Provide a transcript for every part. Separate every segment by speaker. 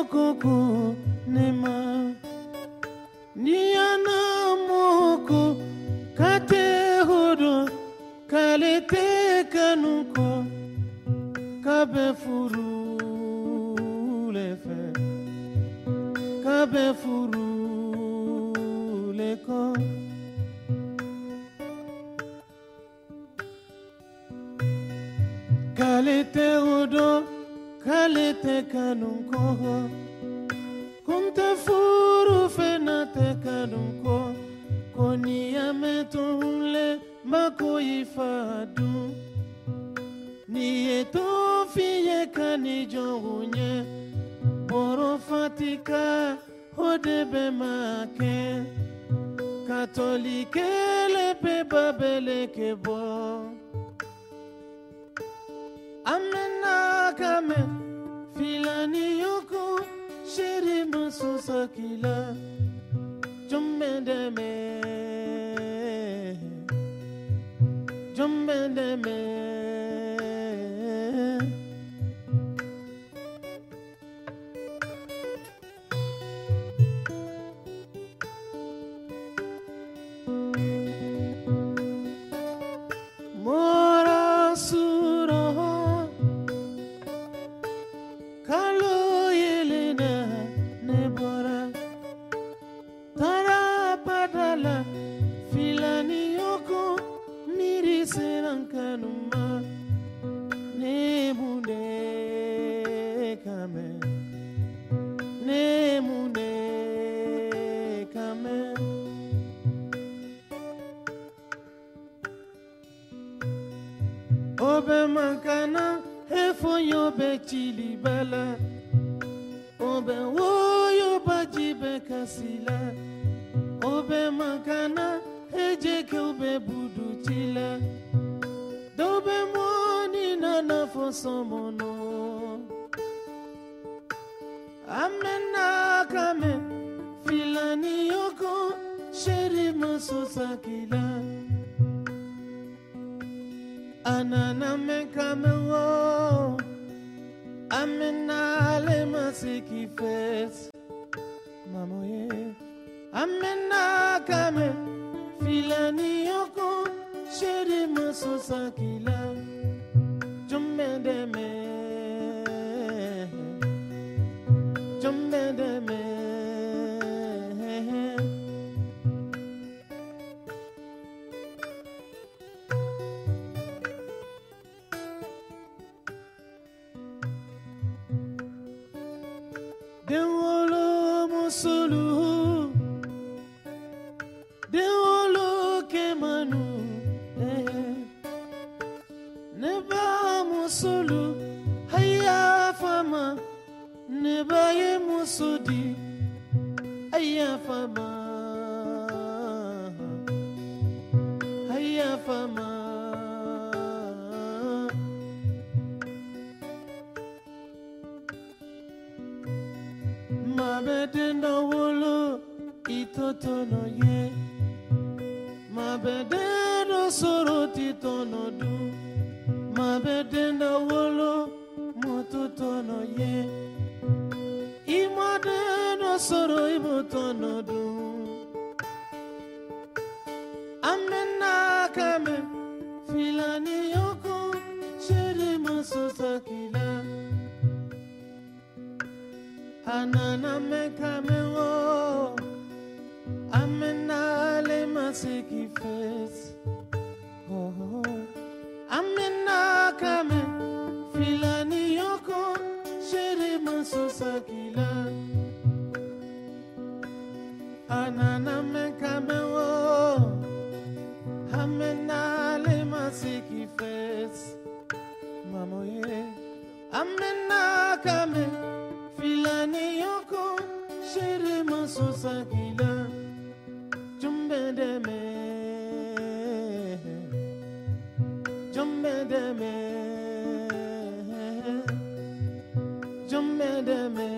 Speaker 1: mokoko nema niana moko kate hodo kalete kanuko. Kabe furu lefe kabe furu leko kalete hodo kalete kanunko kunte furu fena te kanunko koni ametunle mako ifadu ni eto fiye kani jongunye boro fatika hodebe make. Katolike lepe babele kebo amena kame. filani yoko shiri mususa kila jumbendeme jumbendeme kame. Nemunde amena kame filani yoko sheri masusakila anana mekame wo amena le masiki fes. Mamoye amena kame filani yoko sheri masusakila jumbendeme jumbendeme Dewolo musulu Dewolo kemanu eh. Neba musulu Haya fama. Neba ye musudi Haya fama. Haya fama mabedenda wolo itotono ye. Mabedendo soro titono du. Mabedenda wolo mototono ye. Imadendo soro ibotono du. Amena kame filani yoko sheri masusakila anana amena le masiki fes oh, kame filani yoko shere masusakila anana mekame wo amena le masiki fes mamoye amena kame filani yoko shere masusakila jumbendeme jumbendeme jumbendeme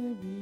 Speaker 1: baby.